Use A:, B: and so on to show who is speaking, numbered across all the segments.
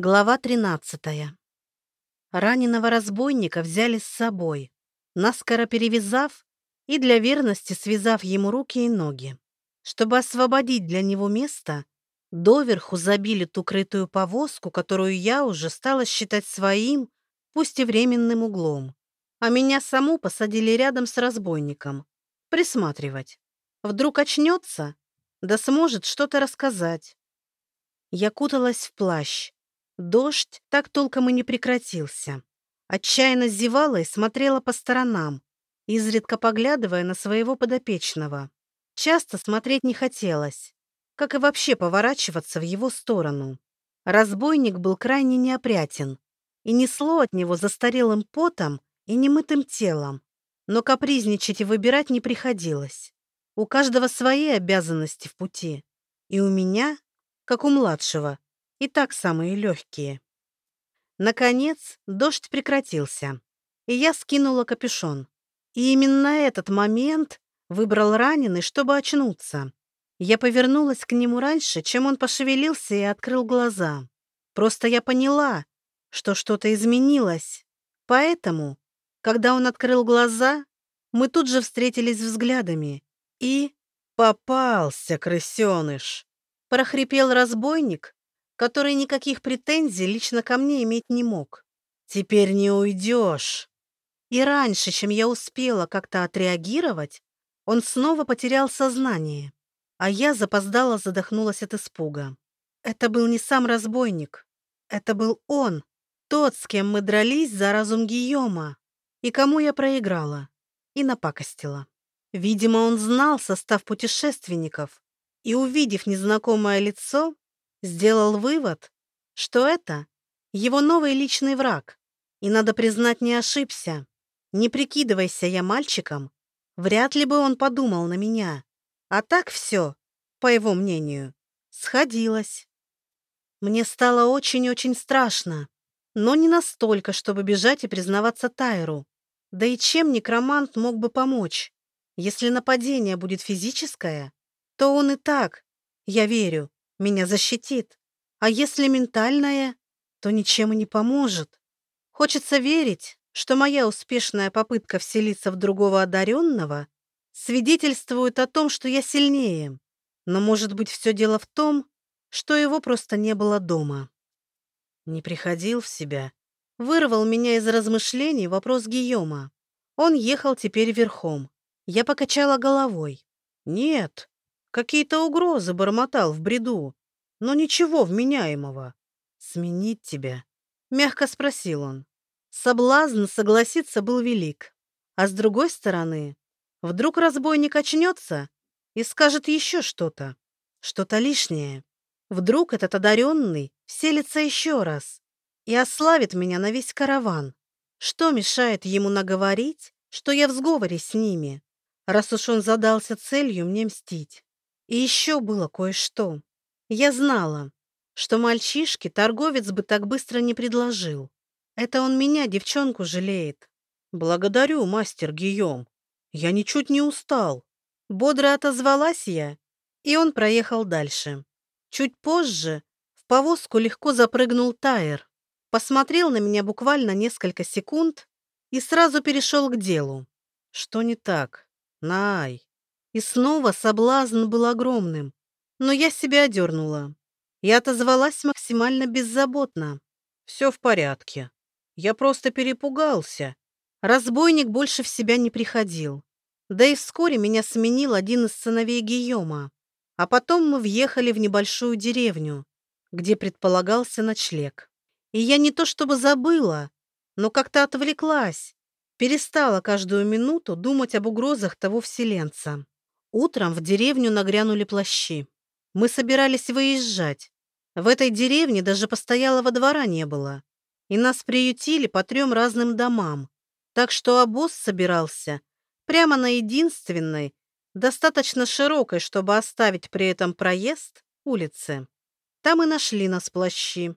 A: Глава 13. Раненого разбойника взяли с собой, наскоро перевязав и для верности связав ему руки и ноги. Чтобы освободить для него место, доверху забили ту крытую повозку, которую я уже стала считать своим, пусть и временным углом. А меня саму посадили рядом с разбойником. Присматривать. Вдруг очнется, да сможет что-то рассказать. Я куталась в плащ, Дождь так толком и не прекратился. Отчаянно зевала и смотрела по сторонам, изредка поглядывая на своего подопечного. Часто смотреть не хотелось, как и вообще поворачиваться в его сторону. Разбойник был крайне неопрятен, и несло от него застарелым потом и немытым телом. Но капризничать и выбирать не приходилось. У каждого свои обязанности в пути. И у меня, как у младшего, и так самые легкие. Наконец, дождь прекратился, и я скинула капюшон. И именно этот момент выбрал раненый, чтобы очнуться. Я повернулась к нему раньше, чем он пошевелился и открыл глаза. Просто я поняла, что что-то изменилось. Поэтому, когда он открыл глаза, мы тут же встретились взглядами. И попался, крысеныш! Прохрипел разбойник, который никаких претензий лично ко мне иметь не мог. «Теперь не уйдешь». И раньше, чем я успела как-то отреагировать, он снова потерял сознание, а я запоздала задохнулась от испуга. Это был не сам разбойник. Это был он, тот, с кем мы дрались за разум Гийома, и кому я проиграла и напакостила. Видимо, он знал состав путешественников, и, увидев незнакомое лицо, сделал вывод, что это его новый личный враг. И, надо признать, не ошибся. Не прикидывайся я мальчиком, вряд ли бы он подумал на меня. А так все, по его мнению, сходилось. Мне стало очень-очень страшно, но не настолько, чтобы бежать и признаваться Тайру. Да и чем некромант мог бы помочь? Если нападение будет физическое, то он и так, я верю, меня защитит. А если ментальное, то ничем и не поможет. Хочется верить, что моя успешная попытка вселиться в другого одаренного свидетельствует о том, что я сильнее. Но, может быть, все дело в том, что его просто не было дома. Не приходил в себя. Вырвал меня из размышлений вопрос Гийома. Он ехал теперь верхом. Я покачала головой. Нет, Какие-то угрозы бормотал в бреду, но ничего вменяемого. «Сменить тебя?» — мягко спросил он. Соблазн согласиться был велик. А с другой стороны, вдруг разбойник очнется и скажет еще что-то, что-то лишнее. Вдруг этот одаренный вселится еще раз и ославит меня на весь караван. Что мешает ему наговорить, что я в сговоре с ними, раз уж он задался целью мне мстить? И еще было кое-что. Я знала, что мальчишке торговец бы так быстро не предложил. Это он меня, девчонку, жалеет. Благодарю, мастер Гийом. Я ничуть не устал. Бодро отозвалась я, и он проехал дальше. Чуть позже в повозку легко запрыгнул Тайер. Посмотрел на меня буквально несколько секунд и сразу перешел к делу. Что не так? Най. И снова соблазн был огромным, но я себя одернула. Я отозвалась максимально беззаботно. Все в порядке. Я просто перепугался. Разбойник больше в себя не приходил. Да и вскоре меня сменил один из сыновей Гийома. А потом мы въехали в небольшую деревню, где предполагался ночлег. И я не то чтобы забыла, но как-то отвлеклась, перестала каждую минуту думать об угрозах того вселенца. Утром в деревню нагрянули плащи. Мы собирались выезжать. В этой деревне даже постоялого двора не было. И нас приютили по трем разным домам. Так что обоз собирался прямо на единственной, достаточно широкой, чтобы оставить при этом проезд, улице. Там и нашли нас плащи.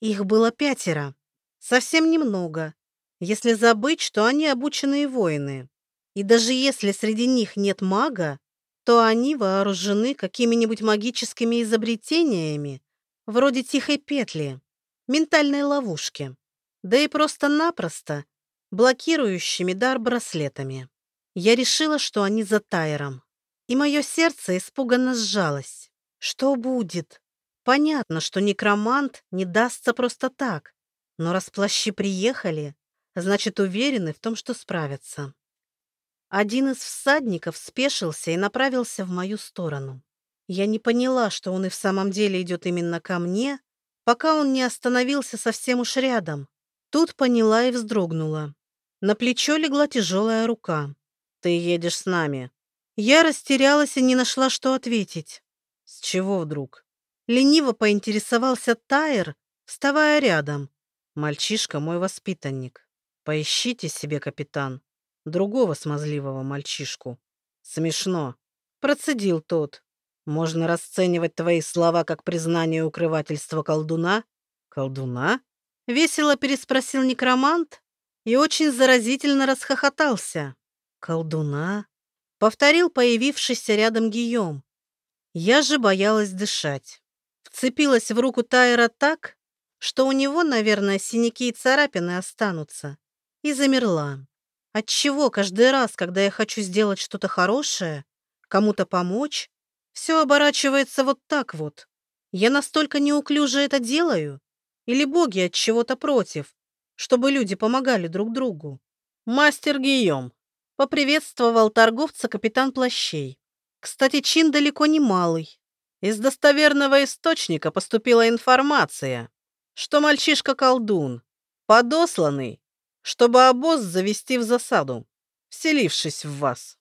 A: Их было пятеро. Совсем немного, если забыть, что они обученные воины. И даже если среди них нет мага, то они вооружены какими-нибудь магическими изобретениями, вроде тихой петли. ментальной ловушки, да и просто-напросто блокирующими дар браслетами. Я решила, что они за Тайером, и мое сердце испуганно сжалось. Что будет? Понятно, что некромант не дастся просто так, но раз плащи приехали, значит, уверены в том, что справятся. Один из всадников спешился и направился в мою сторону. Я не поняла, что он и в самом деле идет именно ко мне, пока он не остановился совсем уж рядом. Тут поняла и вздрогнула. На плечо легла тяжелая рука. «Ты едешь с нами». Я растерялась и не нашла, что ответить. «С чего вдруг?» Лениво поинтересовался Тайер, вставая рядом. «Мальчишка мой воспитанник. Поищите себе, капитан другого смазливого мальчишку. Смешно. Процедил тот. Можно расценивать твои слова как признание укрывательства колдуна? Колдуна? Весело переспросил некромант и очень заразительно расхохотался. Колдуна? Повторил появившийся рядом Гийом. Я же боялась дышать. Вцепилась в руку Тайра так, что у него, наверное, синяки и царапины останутся, и замерла. Отчего каждый раз, когда я хочу сделать что-то хорошее, кому-то помочь, все оборачивается вот так вот? Я настолько неуклюже это делаю? Или боги от чего-то против, чтобы люди помогали друг другу? Мастер Гийом, поприветствовал торговца капитан плащей. Кстати, чин далеко не малый. Из достоверного источника поступила информация, что мальчишка-колдун, подосланный чтобы обоз завести в засаду, вселившись в вас.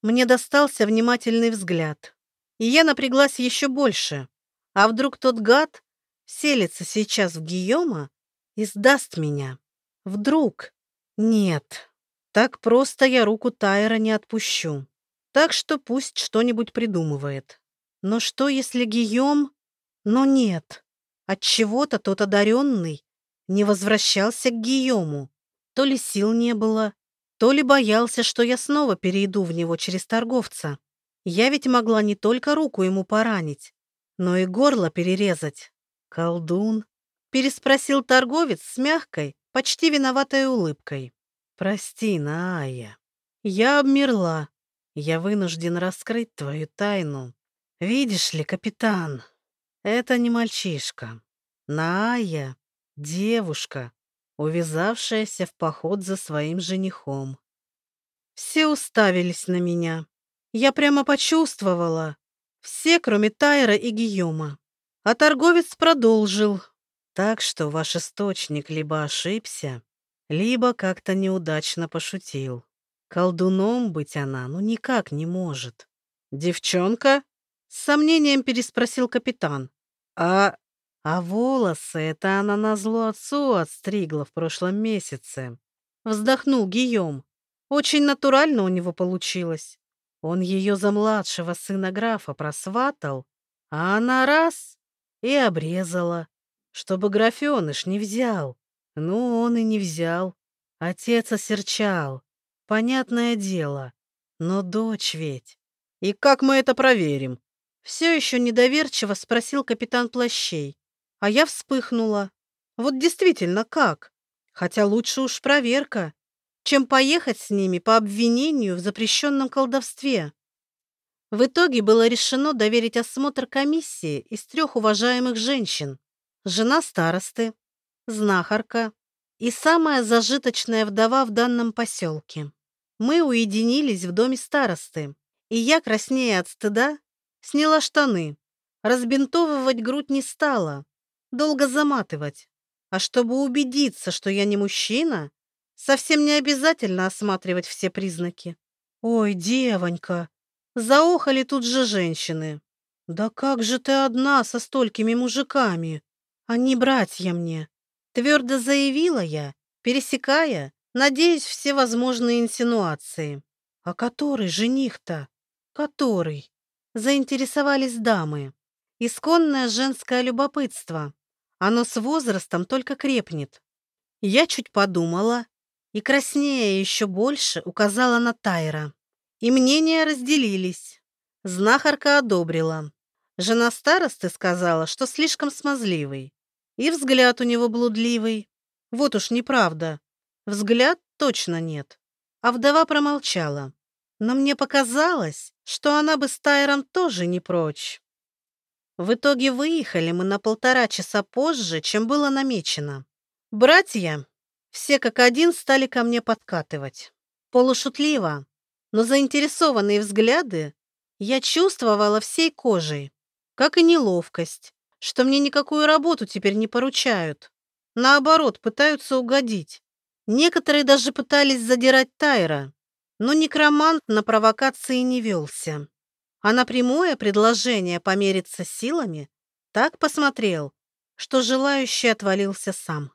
A: Мне достался внимательный взгляд, и я напряглась еще больше. А вдруг тот гад селится сейчас в Гийома и сдаст меня? Вдруг? Нет, так просто я руку Тайра не отпущу. Так что пусть что-нибудь придумывает. Но что, если Гийом... Но нет. Отчего-то тот одаренный не возвращался к Гийому. То ли сил не было, то ли боялся, что я снова перейду в него через торговца. Я ведь могла не только руку ему поранить, но и горло перерезать. «Колдун?» — переспросил торговец с мягкой, почти виноватой улыбкой. «Прости, Наая. Я обмерла. Я вынужден раскрыть твою тайну. Видишь ли, капитан, это не мальчишка. Наая Девушка, увязавшаяся в поход за своим женихом. Все уставились на меня. Я прямо почувствовала. Все, кроме Тайра и Гийома. А торговец продолжил. Так что ваш источник либо ошибся, либо как-то неудачно пошутил. Колдуном быть она ну никак не может. «Девчонка?» — с сомнением переспросил капитан. «А а волосы это она назло отцу отстригла в прошлом месяце. Вздохнул Гийом. Очень натурально у него получилось. Он ее за младшего сына графа просватал, а она раз и обрезала, чтобы графеныш не взял. Ну, он и не взял. Отец осерчал. Понятное дело. Но дочь ведь. И как мы это проверим? Все еще недоверчиво спросил капитан Плащей. А я вспыхнула. Вот действительно, как? Хотя лучше уж проверка, чем поехать с ними по обвинению в запрещенном колдовстве. В итоге было решено доверить осмотр комиссии из трех уважаемых женщин. Жена старосты, знахарка и самая зажиточная вдова в данном поселке. Мы уединились в доме старосты, и я, краснея от стыда, сняла штаны. Разбинтовывать грудь не стала, долго заматывать. А чтобы убедиться, что я не мужчина, совсем не обязательно осматривать все признаки. Ой, девонька, заохали тут же женщины. Да как же ты одна со столькими мужиками? Они братья мне. Твердо заявила я, пересекая, надеюсь, все возможные инсинуации. А который жених-то? Который? Заинтересовались дамы. Исконное женское любопытство. Оно с возрастом только крепнет. Я чуть подумала и, краснея еще больше, указала на Тайра. И мнения разделились. Знахарка одобрила. Жена старосты сказала, что слишком смазливый. И взгляд у него блудливый. Вот уж неправда. Взгляд точно нет. А вдова промолчала. Но мне показалось, что она бы с Тайром тоже не прочь. В итоге выехали мы на полтора часа позже, чем было намечено. Братья, все как один, стали ко мне подкатывать. Полушутливо, но заинтересованные взгляды я чувствовала всей кожей, как и неловкость, что мне никакую работу теперь не поручают. Наоборот, пытаются угодить. Некоторые даже пытались задирать Тайра, но некромант на провокации не велся. А на прямое предложение помериться силами так посмотрел, что желающий отвалился сам.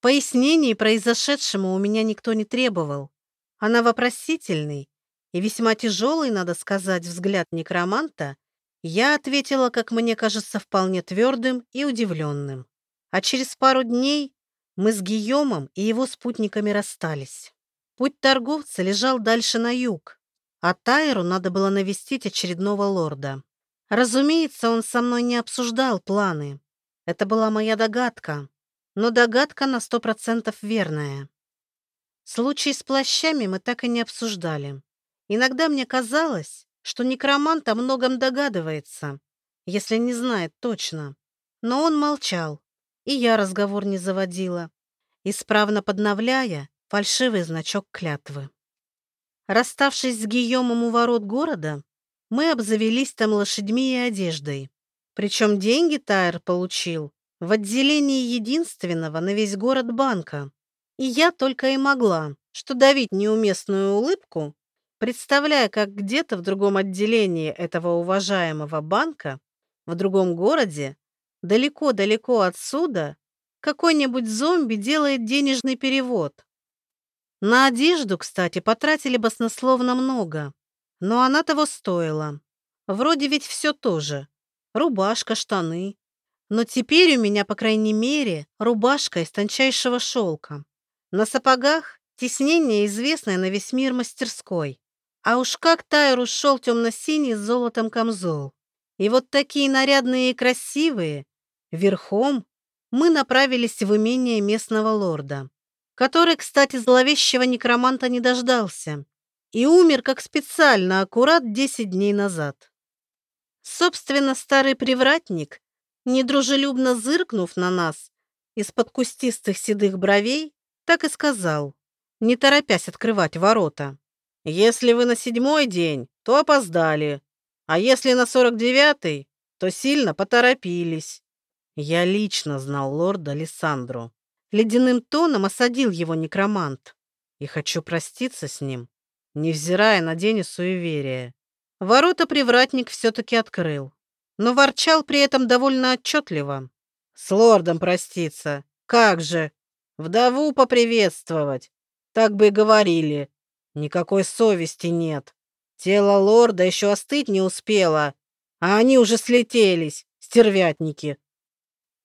A: Пояснений произошедшему у меня никто не требовал, а на вопросительный и весьма тяжелый, надо сказать, взгляд некроманта я ответила, как мне кажется, вполне твердым и удивленным. А через пару дней мы с Гийомом и его спутниками расстались. Путь торговца лежал дальше на юг, а Тайру надо было навестить очередного лорда. Разумеется, он со мной не обсуждал планы. Это была моя догадка, но догадка на сто процентов верная. Случай с плащами мы так и не обсуждали. Иногда мне казалось, что некромант о многом догадывается, если не знает точно. Но он молчал, и я разговор не заводила, исправно подновляя фальшивый значок клятвы. Расставшись с Гийомом у ворот города, мы обзавелись там лошадьми и одеждой. Причем деньги Тайр получил в отделении единственного на весь город банка. И я только и могла, что давить неуместную улыбку представляя, как где-то в другом отделении этого уважаемого банка, в другом городе, далеко-далеко отсюда, какой-нибудь зомби делает денежный перевод. На одежду, кстати, потратили баснословно много, но она того стоила. Вроде ведь все то же. Рубашка, штаны. Но теперь у меня, по крайней мере, рубашка из тончайшего шелка. На сапогах теснение, известное на весь мир мастерской. А уж как Тайру шел темно-синий с золотом камзол. И вот такие нарядные и красивые, верхом, мы направились в имение местного лорда, который, кстати, зловещего некроманта не дождался и умер как специально аккурат 10 дней назад. Собственно, старый привратник, недружелюбно зыркнув на нас из-под кустистых седых бровей, так и сказал, не торопясь открывать ворота. Если вы на седьмой день, то опоздали, а если на сорок девятый, то сильно поторопились. Я лично знал лорда Лиссандру. Ледяным тоном осадил его некромант. И хочу проститься с ним, невзирая на день и суеверие. Ворота привратник все-таки открыл, но ворчал при этом довольно отчетливо. С лордом проститься, как же? Вдову поприветствовать. Так бы и говорили, Никакой совести нет. Тело лорда еще остыть не успело, а они уже слетелись, стервятники.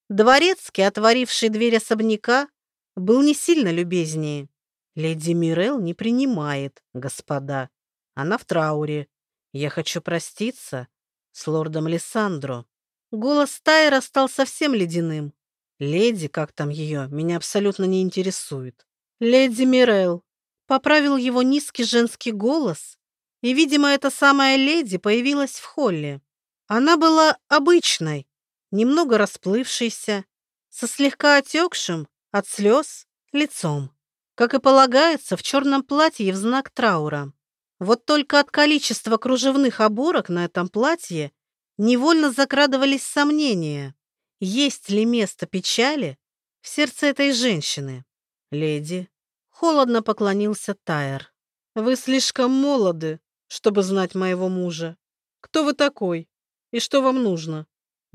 A: Дворецкий, отворивший дверь особняка, был не сильно любезнее. Леди Мирел не принимает, господа. Она в трауре. Я хочу проститься с лордом Лиссандро. Голос Тайра стал совсем ледяным. Леди, как там ее, меня абсолютно не интересует. Леди Мирел, Поправил его низкий женский голос, и, видимо, эта самая леди появилась в холле. Она была обычной, немного расплывшейся, со слегка отекшим от слез лицом, как и полагается в черном платье в знак траура. Вот только от количества кружевных оборок на этом платье невольно закрадывались сомнения, есть ли место печали в сердце этой женщины. Леди, Холодно поклонился Тайер. «Вы слишком молоды, чтобы знать моего мужа. Кто вы такой? И что вам нужно?»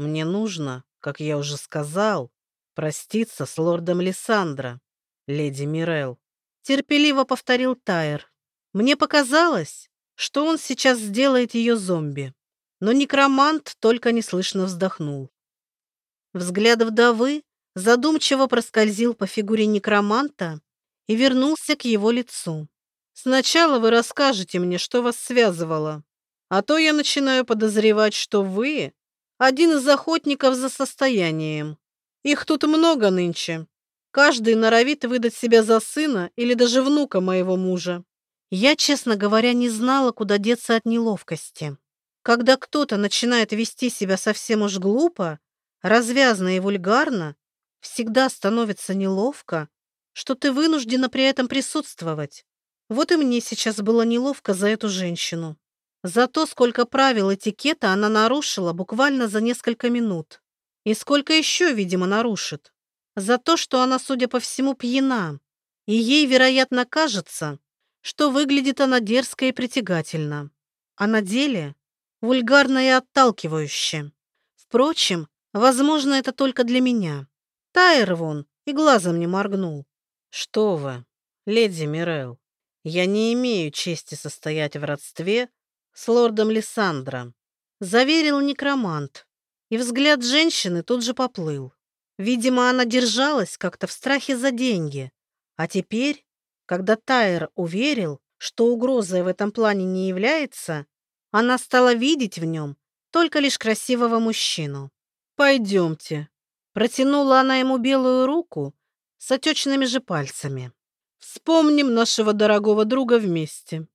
A: «Мне нужно, как я уже сказал, проститься с лордом Лиссандро, леди Мирел», терпеливо повторил Тайер. «Мне показалось, что он сейчас сделает ее зомби». Но некромант только неслышно вздохнул. Взгляд вдовы задумчиво проскользил по фигуре некроманта и вернулся к его лицу. «Сначала вы расскажете мне, что вас связывало, а то я начинаю подозревать, что вы один из охотников за состоянием. Их тут много нынче. Каждый норовит выдать себя за сына или даже внука моего мужа. Я, честно говоря, не знала, куда деться от неловкости. Когда кто-то начинает вести себя совсем уж глупо, развязно и вульгарно, всегда становится неловко, что ты вынуждена при этом присутствовать. Вот и мне сейчас было неловко за эту женщину. За то, сколько правил этикета она нарушила буквально за несколько минут. И сколько еще, видимо, нарушит. За то, что она, судя по всему, пьяна. И ей, вероятно, кажется, что выглядит она дерзко и притягательно. А на деле вульгарно и отталкивающе. Впрочем, возможно, это только для меня. Тайр вон и глазом не моргнул. «Что вы, леди Мирел, я не имею чести состоять в родстве с лордом Лиссандро», заверил некромант, и взгляд женщины тут же поплыл. Видимо, она держалась как-то в страхе за деньги, а теперь, когда Тайр уверил, что угрозой в этом плане не является, она стала видеть в нем только лишь красивого мужчину. «Пойдемте». Протянула она ему белую руку с отечными же пальцами. «Вспомним нашего дорогого друга вместе».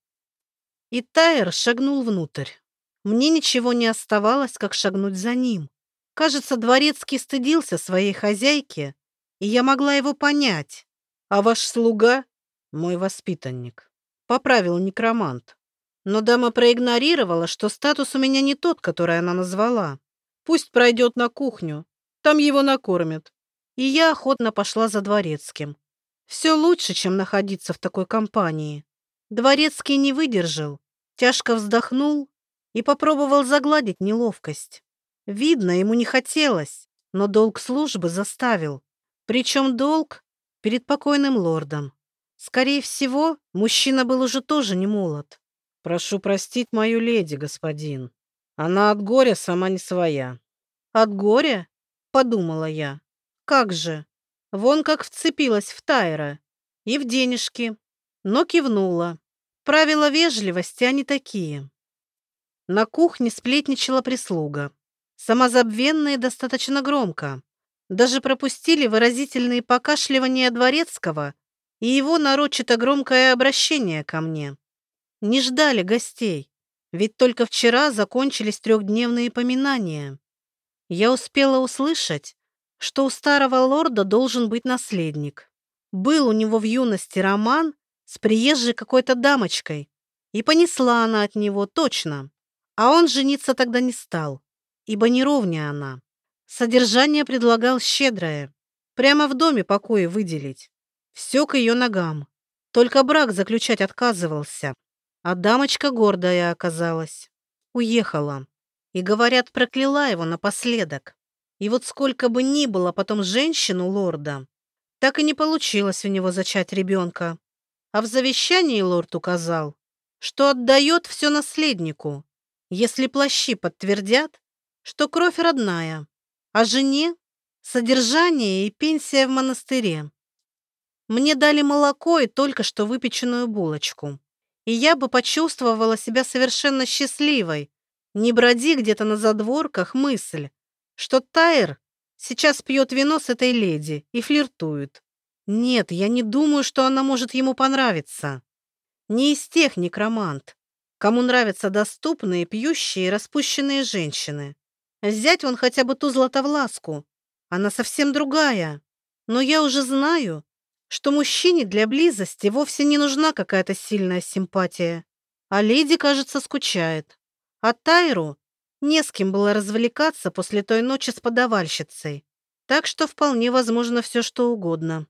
A: И Тайер шагнул внутрь. Мне ничего не оставалось, как шагнуть за ним. Кажется, дворецкий стыдился своей хозяйки, и я могла его понять. А ваш слуга — мой воспитанник. Поправил некромант. Но дама проигнорировала, что статус у меня не тот, который она назвала. Пусть пройдет на кухню, там его накормят. И я охотно пошла за дворецким. Все лучше, чем находиться в такой компании. Дворецкий не выдержал, тяжко вздохнул и попробовал загладить неловкость. Видно, ему не хотелось, но долг службы заставил. Причем долг перед покойным лордом. Скорее всего, мужчина был уже тоже не молод. «Прошу простить мою леди, господин. Она от горя сама не своя». «От горя?» — подумала я. «Как же? Вон как вцепилась в Тайра. И в денежки». Но кивнула. Правила вежливости они такие. На кухне сплетничала прислуга. Самозабвенно и достаточно громко. Даже пропустили выразительные покашливания дворецкого и его нарочито громкое обращение ко мне. Не ждали гостей, ведь только вчера закончились трехдневные поминания. Я успела услышать, что у старого лорда должен быть наследник. Был у него в юности роман с приезжей какой-то дамочкой, и понесла она от него точно. А он жениться тогда не стал, ибо не ровня она. Содержание предлагал щедрое. Прямо в доме покои выделить. Все к ее ногам. Только брак заключать отказывался. А дамочка гордая оказалась. Уехала. И, говорят, прокляла его напоследок. И вот сколько бы ни было потом женщину лорда, так и не получилось у него зачать ребенка. А в завещании лорд указал, что отдает все наследнику, если плащи подтвердят, что кровь родная, а жене содержание и пенсия в монастыре. Мне дали молоко и только что выпеченную булочку, и я бы почувствовала себя совершенно счастливой, не броди где-то на задворках мысль, что Тайр сейчас пьет вино с этой леди и флиртует. Нет, я не думаю, что она может ему понравиться. Не из тех некромант, кому нравятся доступные, пьющие и распущенные женщины. Взять вон хотя бы ту златовласку. Она совсем другая. Но я уже знаю, что мужчине для близости вовсе не нужна какая-то сильная симпатия. А леди, кажется, скучает. А Тайру не с кем было развлекаться после той ночи с подавальщицей. Так что вполне возможно все, что угодно.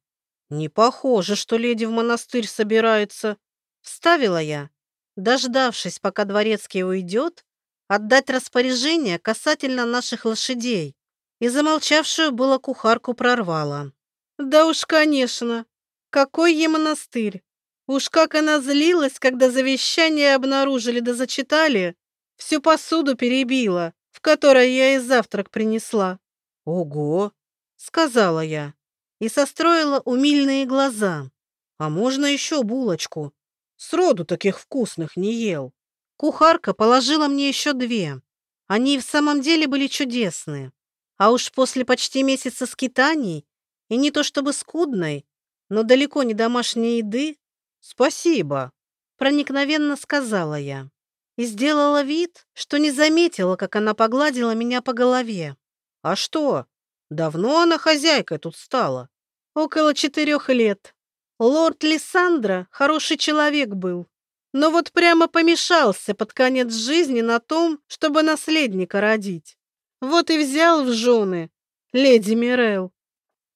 A: «Не похоже, что леди в монастырь собирается», — вставила я, дождавшись, пока дворецкий уйдет, отдать распоряжение касательно наших лошадей, и замолчавшую было кухарку прорвала. «Да уж, конечно! Какой ей монастырь! Уж как она злилась, когда завещание обнаружили да зачитали, всю посуду перебила, в которой я и завтрак принесла». «Ого!» — сказала я и состроила умильные глаза. «А можно еще булочку? Сроду таких вкусных не ел. Кухарка положила мне еще две. Они в самом деле были чудесные. А уж после почти месяца скитаний, и не то чтобы скудной, но далеко не домашней еды, спасибо, проникновенно сказала я. И сделала вид, что не заметила, как она погладила меня по голове. А что? Давно она хозяйкой тут стала? Около четырех лет. Лорд Лиссандра хороший человек был, но вот прямо помешался под конец жизни на том, чтобы наследника родить. Вот и взял в жены леди Мирел.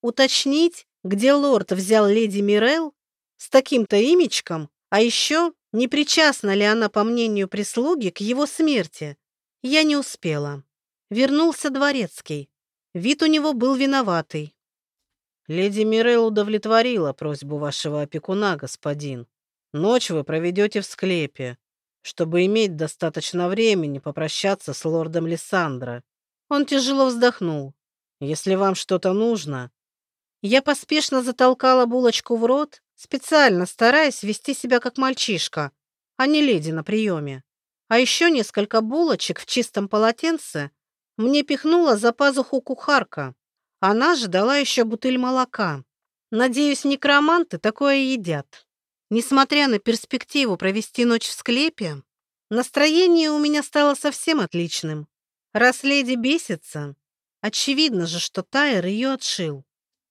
A: Уточнить, где лорд взял леди Мирел с таким-то имечком, а еще не причастна ли она, по мнению прислуги, к его смерти, я не успела. Вернулся дворецкий. Вид у него был виноватый.
B: «Леди Мирел удовлетворила просьбу вашего опекуна, господин. Ночь вы проведете в склепе, чтобы иметь достаточно времени попрощаться с лордом Лиссандро». Он тяжело вздохнул. «Если вам что-то нужно...»
A: Я поспешно затолкала булочку в рот, специально стараясь вести себя как мальчишка, а не леди на приеме. А еще несколько булочек в чистом полотенце мне пихнула за пазуху кухарка. Она же дала еще бутыль молока. Надеюсь, некроманты такое едят. Несмотря на перспективу провести ночь в склепе, настроение у меня стало совсем отличным. Раз леди бесится, очевидно же, что Тайр ее отшил.